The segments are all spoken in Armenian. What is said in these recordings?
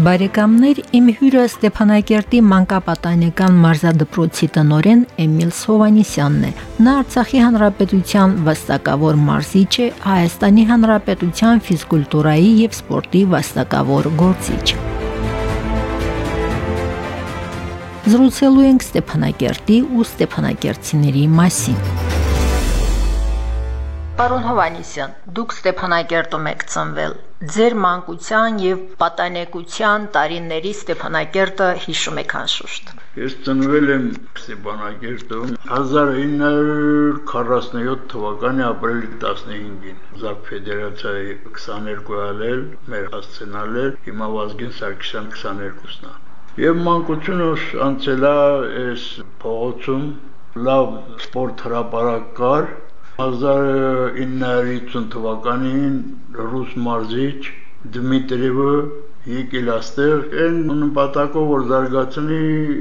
Բարեկամներ, իմ հյուրը Ստեփանակերտի մանկապատանեկան մարզադպրոցի տնորեն Էմիլ Սովանիսյանն է։ Նա Արցախի հանրապետության վաստակավոր մարզիչ է, Հայաստանի հանրապետության ֆիզկուլտուրայի եւ սպորտի վաստակավոր գործիչ։ Զրուցելու ենք Ստեփանակերտի ու Ստեփանակերտցիների մասին։ Պարոն Հովանիսյան, դուք Ստեփանակերտում եք ծնվել։ Ձեր մանկության եւ պատանեկության տարիների Ստեփանակերտը հիշում եք անշուշտ։ Ես ծնվել եմ Ստեփանակերտում 1947 թվականի ապրիլի 15-ին։ Զակ ֆեդերացիայի 22 ալել, մեր հասցնալել, հիմա Վազգեն Սարգսյան 22-ն է։ Եվ մանկությունս անցելա այս փողոցում լավ սպորտ հրապարակ կար 1950 թվականին ռուս մարզիչ Դմիտրիևը եկել աստեղ այն նպատակով որ զարգացնի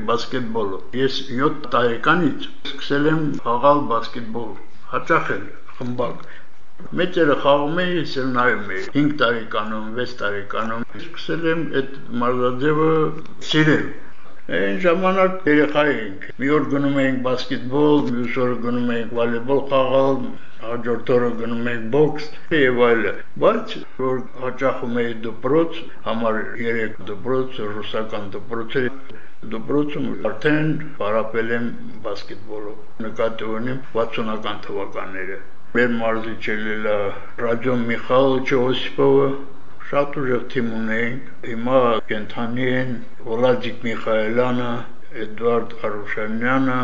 բասկետբոլը։ Ես 7 տարեկանից սկսել եմ խաղալ բասկետբոլ, հաճախ էլ խմբակ։ Մեծերը խաղում էին, ես էլ նայում էի 5 տարեկանում, 6 տարեկանում սկսել եմ այդ մարզաձևը սիրել Այն ժամանակ երեխա էինք։ Մի օր գնում էինք բասկետբոլ, մյուս օրը գնում էինք վոլեյբոլ խաղալ, հաջորդ օրը գնում էինք բոքս եւ այլը։ Բայց որ հաճախում էի դպրոց, համար 3 դպրոց, ռուսական դպրոցը դպրոցում արդեն հարապել եմ բասկետբոլով։ Նկատի ունեմ 60-ական թվականները։ Մեր մարզիչը Ռադիոն Միխայելիչ Օսիպովը շատ ուժեղ թիմ ունեինք։ Հիմա կենթանի են Վլադիկ Միխայելյանը, Էդվարդ Արուշանյանը,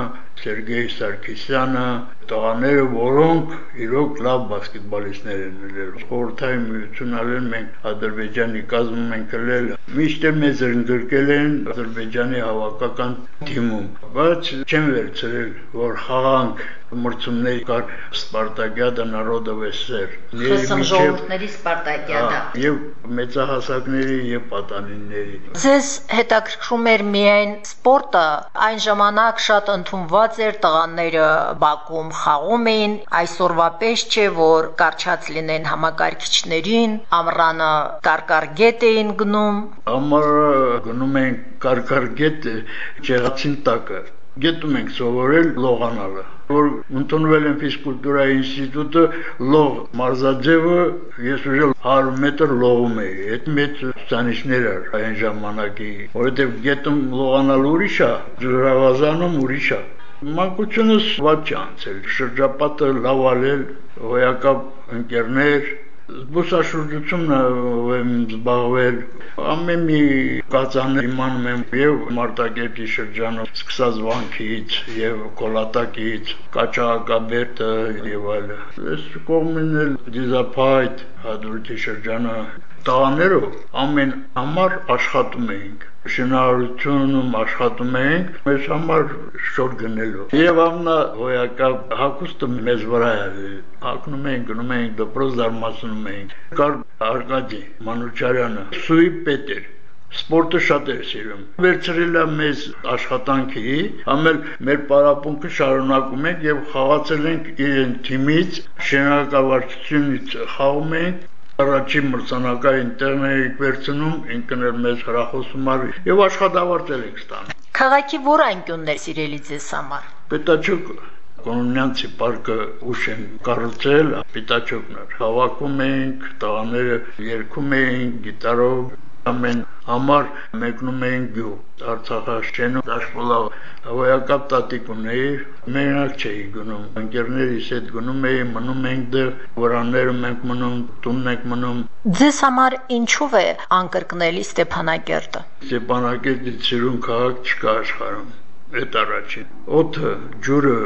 Սերգեյ Սարգսյանը, տղաները, որոնք իրոք լավ բասկետբոլիստներ են ելել։ Խորհրդային միություն ալել մենք Ադրբեջանի կազմում ենք ելել։ Միշտ մեզ ընդգրկել են Ադրբեջանի հավաքական թիմում, բայց չեմ վերցրել, որ խաղանք մրցումների կար Սպարտակիադա Նարոդովե սեր։ Խսմ ժողովուրդների Սպարտակիադա։ Եվ մեծահասակների եւ պատանիների։ Ձեզ հետաքրքրում էր միայն սպորտը, այն ժամանակ շատ ընդունված էր տղաները Բաքում խաղում էին, այսօրվա պես չէ, որ կարճած լինեն համակարգիչներին, ամռանը կարկարգետ էին գնում։ Ամառը գնում էին կարկարգետ ճեղացին տակը գետում ենք սովորել լողանալը որ ընդունվել եմ ֆիզկուլտուրայի ինստիտուտը լող մարզաձևը ես ուժել 100 մետր լողում էի այդ մեծ ցանիշներ էր այն ժամանակի որովհետև գետում լողանալ ուրիշ է ջրավազանում ուրիշ է մանկությունս ված չանցել շրջապատը լավալել հոյակապ ընկերներ զբոսաշրջությունն եմ զբաղվել ամեն մի կածան իմանում եմ եւ Մարտակերտի շրջանում սկսած վանքից եւ Կոլատակից Կաչաղակաբերտը եւ այլը այս կողմին էլ դիզափայտ հադրութի շրջանը տղաներով ամեն համար աշխատում էինք շինարարությունում աշխատում էինք մեզ համար շոր գնելու եւ ամնա հոյակա հակուստը մեզ վրա է հակնում էինք գնում էինք դպրոց զարմացնում էինք կար Արկադի Մանուչարյանը սուի պետեր սպորտը շատ էր սիրում։ Վերցրել է մեզ աշխատանքի, ամել մեր պարապունքը շարունակում ենք եւ խաղացել ենք իրեն թիմից, շենակավարչությունից խաղում ենք առաջին մրցանակային տեղն էինք վերցնում, ինքն էլ մեզ հրախոսում արի եւ աշխատավարձել ենք ստանում։ Խաղակի որ անկյուններ սիրելի ձեզ համար։ Պետաչոկ Կոնոնյանցի պարկը ուշ են կառուցել, Պիտաչոկն էր։ Հավաքում էինք, տղաները երգում էին գիտարով, ամեն համար մեկնում էին գյուղ Արցախաշենու դաշպոլավ հավայակապ տատիկ ունեի մենակ չէի գնում ընկերներիս հետ գնում էի մնում ենք դեռ վրանները մենք մնում տունն ենք մնում Ձեզ համար ինչով է անկրկնելի Ստեփանակերտը Ստեփանակերտից սիրուն քաղաք չկա աշխարհում այդ առաջին օդը ջուրը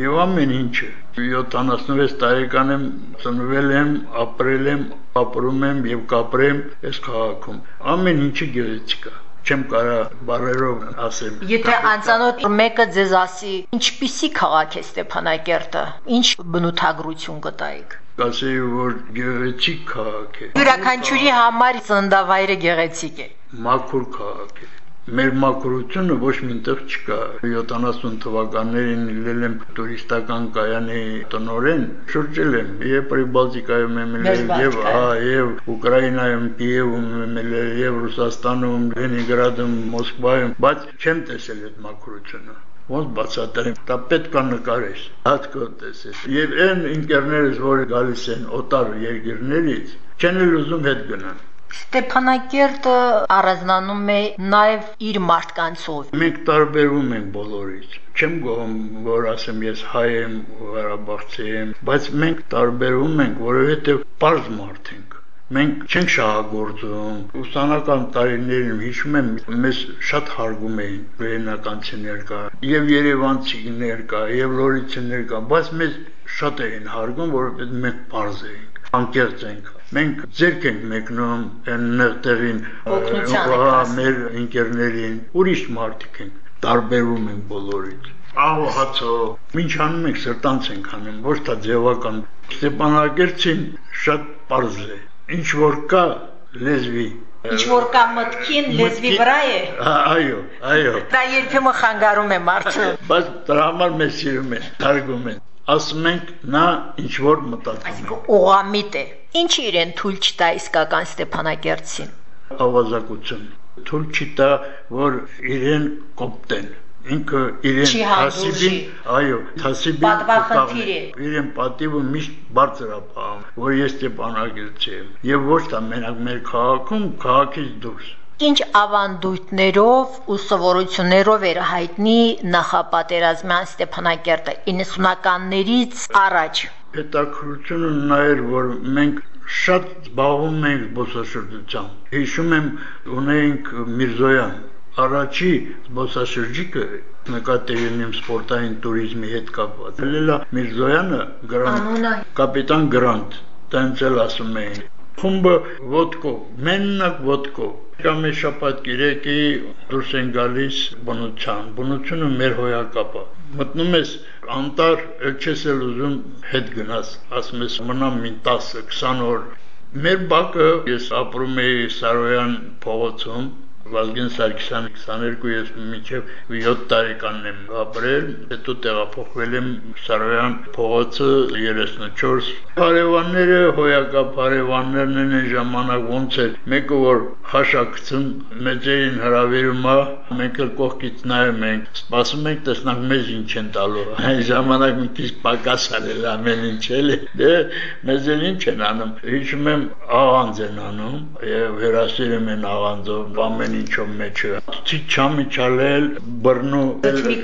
եւ ամեն ինչը 76 տարեկան եմ ծնվել եմ ապրել եմ ապրում եմ եւ կապրեմ այս քաղաքում ամեն ինչը գեղեցիկ է չեմ կարա բարերով ասեմ։ Եթե անծանոթ մեկը ձեզ ասի, ինչպիսի քաղաք է Ստեփանակերտը, ինչ բնութագրություն կտայիք։ Կասեի, որ գեղեցիկ քաղաք է, Յուրաքանչյուրի համար ծննդավայրը գեղեցիկ է։ մաքուր քաղաք է։ Մեր մաքրությունը ոչ մինտեղ չկա։ 70 թվականներին ելել եմ տուրիստական կայանի տնորեն, շրջել եմ եւ Պրիբալտիկայում եմ ելել եւ հա եւ Ուկրաինայում, Կիևում եմ ելել եւ Ռուսաստանում, Լենինգրադում, Մոսկվայում, բայց չեմ տեսել այդ մաքրությունը ոնց բացատրեմ, դա պետք է նկարես, հատկո տեսես։ Եվ այն ինկերներս, որ գալիս են օտար երկրներից, չեն էլ ուզում հետ գնան։ Ստեփանակերտը առանձնանում է նաև իր մարդկանցով։ Մենք տարբերվում ենք բոլորից։ Չեմ գոհում, որ ասեմ ես հայ եմ, Ղարաբաղցի եմ, բայց մենք տարբերվում ենք, որովհետև པարզ մարդ ենք։ Մենք չենք շահագործում։ Ուսանական տարիներին հիշում եմ, մեզ շատ հարգում էին վերենականցիներ կա, եւ Երևանցիներ կա, եւ Լորիցիներ կա, բայց մեզ շատ էին հարգում, որովհետեւ մենք པարզ ենք, անկեղծ ենք մենք ձերք ենք մեկնում այն նեղտեղին մեր ընկերներին ուրիշ մարդիկ են տարբերում են բոլորից ահո հացո ինչ անում ենք սրտանց ենք անում ոչ թե ձևական Ստեփանակերտին շատ པարզ է ինչ որ կա լեզվի Ինչ որ կա մտքին լեզվի վրա է։ Այո, այո։ Դա երբեմն խանգարում է մարդը։ Բայց դրա համար մեզ սիրում են, թարգում են ասում ենք նա ինչ որ մտածում է։ Այսինքն օղամիտ է։ Ինչ իրեն թույլ չտա իսկական Ստեփանակերտին։ Ավազակություն։ Թույլ չտա, որ իրեն կոպտեն ինքը իրեն հասիբին, այո, հասիբին պատվախնդիր է։ Իրեն պատիվը միշտ բարձր ապահում, որ ես Ստեփանակերտի եմ։ Եվ ոչ թե մենակ մեր քաղաքում, քաղաքից դուրս ինչ ավանդույթներով ու սովորություններով էր հայտնի նախապատերազմյան Ստեփանակերտը 90-ականներից առաջ։ Հետաքրությունը նա էր, որ մենք շատ զբաղվում ենք զբոսաշրջությամբ։ Հիշում եմ, ունեինք Միրզոյան, առաջի զբոսաշրջիկը նկատելին իմ սպորտային туриզմի հետ կապված։ Լելա Միրզոյանը գրանտ, կապիտան գրանտ, տենց էլ ասում էին։ Խումբը ոդկով, մենակ ոդկով կամ շաբաթ գիրեկի դուրս են գալիս բնության։ Բնությունը մեր հոյակապը։ Մտնում ես անտար, ել չես էլ ուզում հետ գնաս, ասում ես մնամ մին 10-20 օր։ Մեր բակը ես ապրում էի Սարոյան փողոցում, Վազգեն Սարգսյան 22 ես մինչև 7 տարեկանն եմ ապրել, հետո տեղափոխվել եմ Սարոյան փողոցը 34։ Հարևանները, հոյակա հարևաններն են այն ժամանակ ոնց էր, մեկը որ հաշակցում մեծերին հravirում է, մենք էլ կողքից նայում ենք, սպասում ենք տեսնանք մեզ ինչ են տալու։ Այն ժամանակ մի քիչ պակաս արել ամեն ինչ էլի։ Դե մեզ էլ ինչ են անում։ Հիշում եմ աղանձ են անում եւ հերասիրում են աղանձով ամեն ինչով մեջը ցիչամի չալել բռնու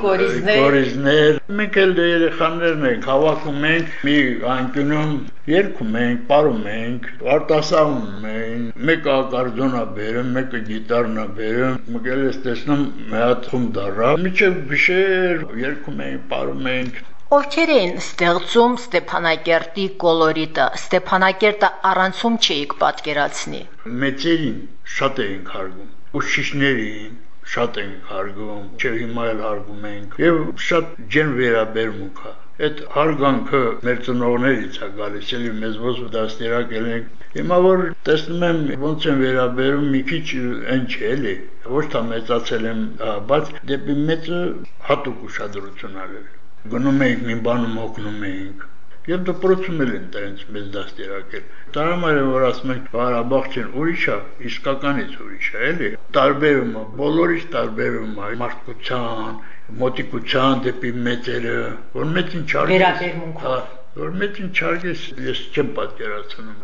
կորիզներ մենք էլ երեխաներն ենք հավաքում ենք մի անկյունում երգում ենք ապարում ենք արտասանում ենք մեկը ակարդոնա բերում մեկը գիտարնա բերում մեկել ես տեսնում մի հատ խումբ դառա միջև գիշեր երգում ենք ապարում ենք Ովքեր էին ստեղծում Ստեփանակերտի կոլորիտը։ Ստեփանակերտը առանցում չէիք պատկերացնի։ Մեծերին շատ էինք հարգում ուսուցիչներին շատ ենք հարգում, չէ հիմա էլ հարգում ենք եւ շատ ջեն վերաբերմունք է։ Այդ հարգանքը մեր ծնողներից է գալիս, էլի մեզ ոնց դաստիարակել են։ Հիմա որ տեսնում եմ ոնց են վերաբերում մի քիչ այն չէ, էլի, ոչ թե մեծացել եմ, բայց դեպի մեծը հատուկ ուշադրություն արել։ Գնում էինք մի բանում օգնում էինք եւ դպրոցում էլ են տենց մեզ դաստիարակել։ Տարամայրը որ ասում են Ղարաբաղ չեն ուրիշ է, իսկականից ուրիշ է, էլի։ Տարբերում է, բոլորից տարբերում է մարդկության, մոտիկության դեպի մեծերը, որ մեծին չարգես։ Վերաբերմունքով։ Որ մեծին չարգես, ես չեմ պատկերացնում։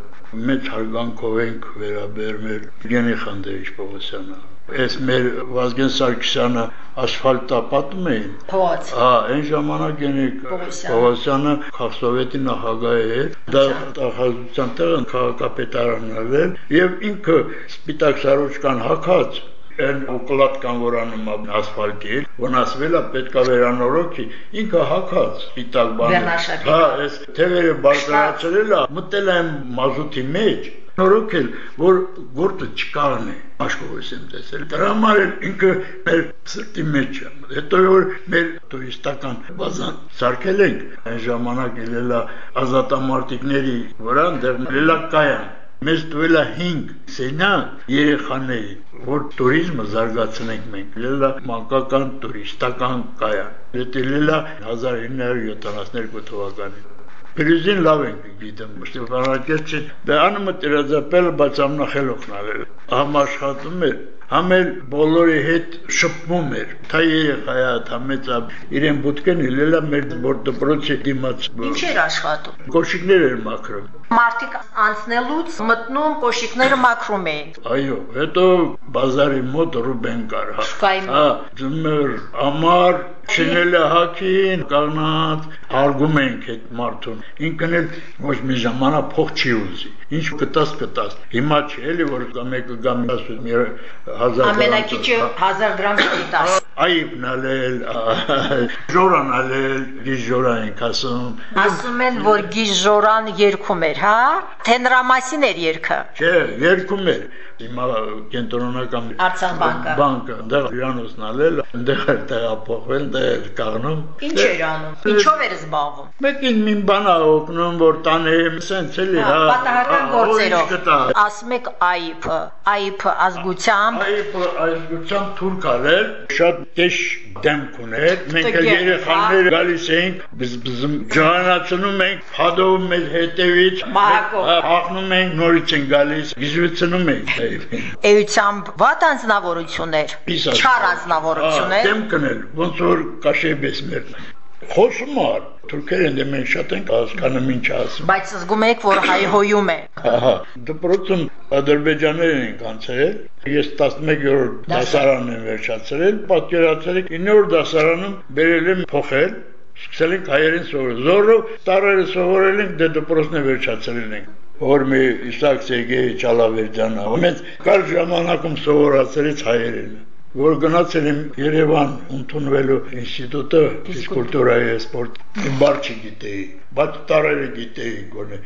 Մեծ հարգանքով ենք վերաբերմել Գենի Խանդեվիչ Պողոսյանը այս մեր Վազգեն Սարգսյանը ասֆալտա պատում էին։ Փողոց։ Հա, այն ժամանակ Գենիկ Պողոսյանը քաղաքսովետի նախագահ էր, դա նախազության տեղը քաղաքապետարանն էր եւ ինքը սպիտակ սարոճկան հակած այն օկլատկան որանում ասֆալտի վնասվել է պետքա վերանորոգի ինքը հակած սպիտակ բան հա այս թևերը բարձրացրել է մտել է մազութի մեջ Նորոք էլ, որ գործը չկարն է, աշխովս եմ տեսել, դրա համար էլ ինքը մեր սրտի մեջ է, հետո որ մեր տուրիստական բազան սարքել ենք, այն ժամանակ էլելա ազատամարտիկների վրան դեղ լելակայան, մեզ տվել է 5 սենյակ երեխաների, որ туриզմը զարգացնենք մենք, լելա մանկական туриստական կայան, դա լելա 1972 թվականին Պրիզին լավ ենք գիտեմ, Ստեփանակերտի դա անումը տերազապել բայց ամնախելոքն արել։ Համաշխատում էր համել բոլորի հետ շփվում էր թա երեխայա թա մեծա իրեն բուտկեն լելա մեր որ դպրոցի դիմաց ինչ էր աշխատում? Կոշիկներ էր մաքրում մարդիկ անցնելուց մտնում կոշիկները մաքրում էին այո հետո բազարի մոտ ռուբեն կար հա ձմեր ամար Շինելը հակին, կանած, հարգում ենք այդ մարդուն։ Ինքն էլ ոչ մի ժամանակ փող չի ուզի։ Ինչ կտաս կտաս։ Հիմա չի էլի որ մեկը գամ ասում 1000 Ամենակիչը 1000 դրամ չի տաս։ Այբն ալել, ժորան ալել, գիժորա ենք ասում։ Ասում են, որ գիժորան երգում էր, հա? Թե նրա մասին էր երգը։ Չէ, երգում էր հիմա կենտրոնական Արցախ բանկը բանկը այնտեղ հյուրանոցն ալել այնտեղ էր տեղափոխվել այնտեղ կաղնում ինչ էր անում ինչով էր զբաղվում մեկին մին բան ա օգնում որ տանեմ սենց էլի հա, հա պատահական գործերով ասում եք այփը այփը ազգությամբ այփը ազգությամբ թուրք արել շատ կեշ դեմք ուներ մենք երեխաներ գալիս էինք բզբզում ջանացնում ենք փադովում մեր հետևից հաղնում ենք նորից են գալիս գիզվեցնում ենք Էությամբ վատ անձնավորություններ, չար անձնավորություններ։ Դեմ կնել, ոնց որ կաշեբես մեր։ Խոսում ար, թուրքերը դե մենք շատ ենք հասկանում ինչ ասում։ Բայց զգում եք, որ հայհոյում է։ Ահա, դպրոցում ադրբեջաներ ենք անցել։ Ես 11-րդ դասարան եմ վերջացրել, պատկերացրել եք 9-րդ դասարանում բերել եմ փոխել սկսել ենք հայերեն սովորել։ Զորով տարերը սովորել ենք, դե դպրոցն վերջացրել ենք որ մի Իսակ Սերգեյ Չալավերդյանը մեծ կար ժամանակում սովորացրից հայերեն որ գնացել եմ Երևան ընդունվելու ինստիտուտը ֆիզկուլտուրայի եւ սպորտ բար չգիտեի բայց տարերը գիտեի գոնե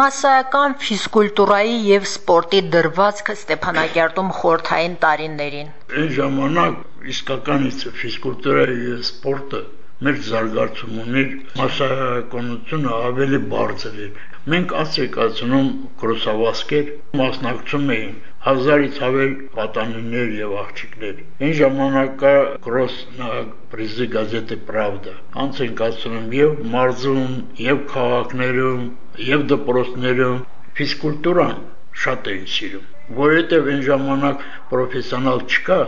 Մասսայական ֆիզկուլտուրայի եւ սպորտի դրվածքը Ստեփանակերտում խորթային տարիներին։ Այն ժամանակ իսկականից ֆիզկուլտուրայի եւ սպորտը մեր զարգացումների մասսայականությունը ավելի բարձր էր Մենք ասեկացնում կրոսավասկեր մասնակցում էին հազարից ավել պատանիներ եւ աղջիկներ։ Այն ժամանակա կրոս պրիզի գազետը Pravda։ Անց են կացնում եւ մարզում, եւ քաղաքներում, եւ դպրոցներում ֆիզկուլտուրան շատ էին սիրում, որովհետեւ այն ժամանակ պրոֆեսիոնալ չկա,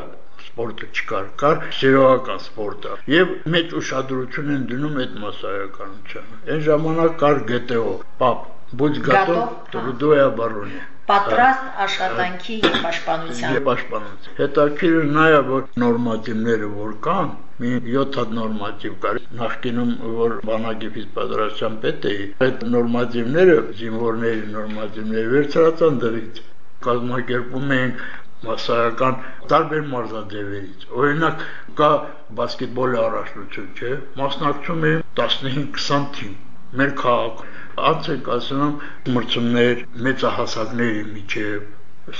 սպորտը չկար, կար սերողական սպորտը։ Եվ մեծ ուշադրություն են դնում այդ մասսայականությանը։ Այն ժամանակ կար ԳՏՕ, ՊԱՊ, Будь готов, трудовая обороне պատրաստ աշխատանքի եւ պաշտպանության։ Եւ պաշտպանության։ Հետաքրիր նայա որ նորմատիվները որ կան, մի 7 հատ նորմատիվ կար։ Նախկինում որ բանակիվից պատրաստության պետ էի, այդ նորմատիվները, զինվորների նորմատիվները վերցրածան դրից կազմակերպում էին մասսայական տարբեր մարզաձևերից։ Օրինակ կա բասկետբոլի առաջնություն, չէ՞, մասնակցում է 15-20 թիմ մեր քաղաքում։ Անց ենք ասում մրցումներ մեծահասակների միջև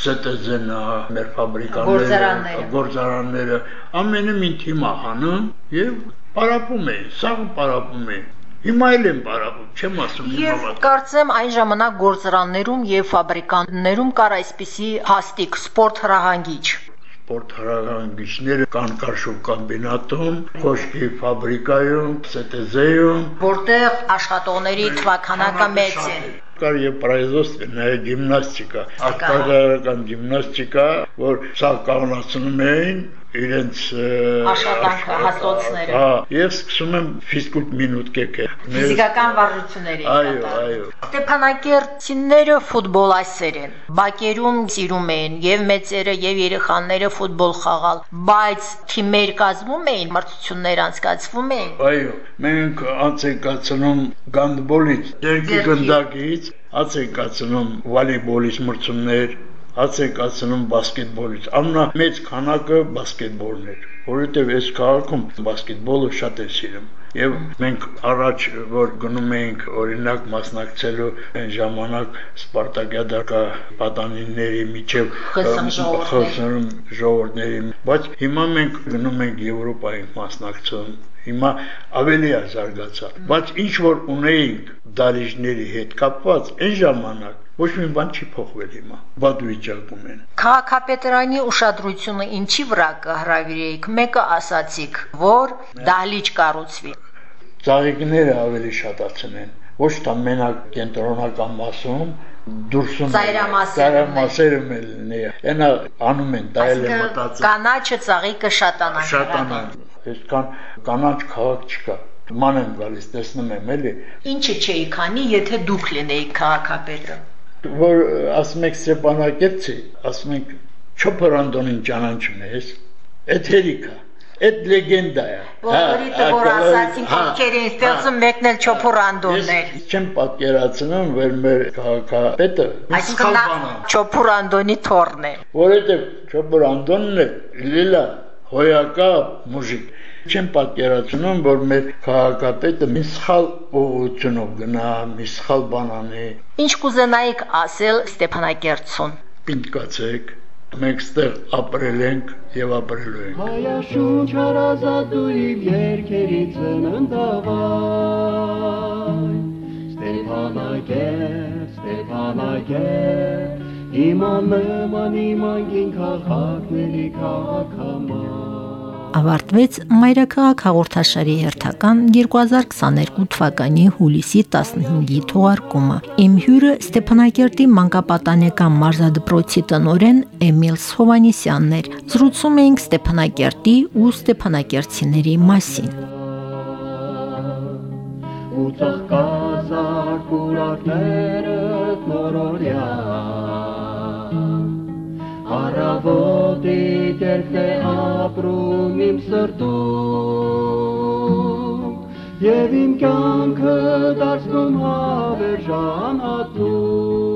ՍՏԶ-նա, մեր ֆաբրիկաները, գործարանները, ամենը մի թիմ ահանում եւ պարապում է, սաղ պարապում է։ Հիմա էլ են բարապում, չեմ ասում հիմա։ Եվ կարծեմ այն ժամանակ գործարաններում եւ ֆաբրիկաններում կար այսպիսի հաստիկ սպորտ հրահանգիչ սպորտ հրահանգիչները կան Կարշուկ կոմբինատում, Խոշկի ֆաբրիկայում, ՍՏԶ-ում, որտեղ աշխատողների թվականակը մեծ է կար եւ производственная գիմնաստիկա, արտադրական գիմնաստիկա, որ սա կանոնացնում էին իրենց աշխատանքը հաստոցները։ Հա, եւ սկսում եմ ֆիզկուլտ մինուտկեկ։ Ֆիզիկական վարժությունների։ Այո, այո։ Ստեփանակերտցիները ֆուտբոլասեր են։ Բակերում սիրում էին եւ մեծերը եւ երեխաները ֆուտբոլ խաղալ, բայց թիմեր կազմում էին, մրցություններ անցկացվում էին։ Այո, մենք անց ենք կացնում գանդբոլից, երկի գնդակից, անց ենք կացնում վոլեյբոլից մրցումներ, հաց են կացնում բասկետբոլից։ Ամնա մեծ քանակը բասկետբոլն էր, որովհետև այս քաղաքում բասկետբոլը շատ է սիրում։ եւ մենք առաջ որ գնում էինք օրինակ մասնակցելու այն ժամանակ Սպարտակիադակա պատանիների միջև խսում ժողովրդների բայց հիմա մենք գնում ենք Եվրոպայի մասնակցում հիմա ավելի է զարգացած բայց ինչ որ ունեինք դարիժների հետ կապված այն ժամանակ ոչ մի բան չի փոխվել հիմա բադ վիճակում են Քաղաքապետարանի ուշադրությունը ինչի վրա կհրավիրեիք մեկը ասացիք որ դահլիճ կառուցվի ծաղիկները ավելի շատացնեն ոչ թե մենակ կենտրոնական մասում դուրսում ծայրամասերը մելնի այնա անում են դա էլ է մտածել կանաչը ծաղիկը շատանա շատանան այսքան կանաչ քաղաք չկա ման եմ գալիս տեսնում եմ էլի ինչը չէի քանի եթե դուք լինեիք քաղաքապետը որ ասում եք Ստեփանակերտի ասում եք Չոփրանդոնին ճանաչում ես էթերիկա Այդ լեգենդա է։ Բոլորիդ որ ասացին ովքերին ստեղծում մեկն էլ Չոփուրանդոնն էր։ Չեմ պատկերացնում, որ մեր քաղաքապետը այսքան Չոփուրանդոնի թորն է։ Որովհետև Չոփուրանդոնն է լիլա հոյակա մուժիկ չեմ պատկերացնում, որ մեր քաղաքապետը մի սխալ ուղղությունով գնա, մի սխալ բան անի։ Ինչ կուզենայիք ասել Ստեփանակերտցուն։ Պինտկացեք մենք ստեղ ապրել ենք եւ ապրելու ենք Հայաշունչ հարազատույվ երկերի ծննդավայ Ստեփանակերտ, Ստեփանակերտ Իման նման իման քաղաքների քաղաքամար ավարտվեց Մայրաքաղաք հաղորդաշարի հերթական 2022 թվականի հուլիսի 15-ի թողարկումը։ Իմ հյուրը Ստեփանակերտի մանկապատանեկան մարզադպրոցի տնորեն Էմիլ Սովանիսյանն էր։ Զրուցում էինք Ստեփանակերտի ու ստեփանակերտցիների մասին։ Ու ծաղկազար կուրակները նորորյա Առավոտի կերպ է ապրում իմ սրտում Եվ իմ կյանքը դարձնում հավերժան հատում